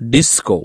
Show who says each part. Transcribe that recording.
Speaker 1: disco.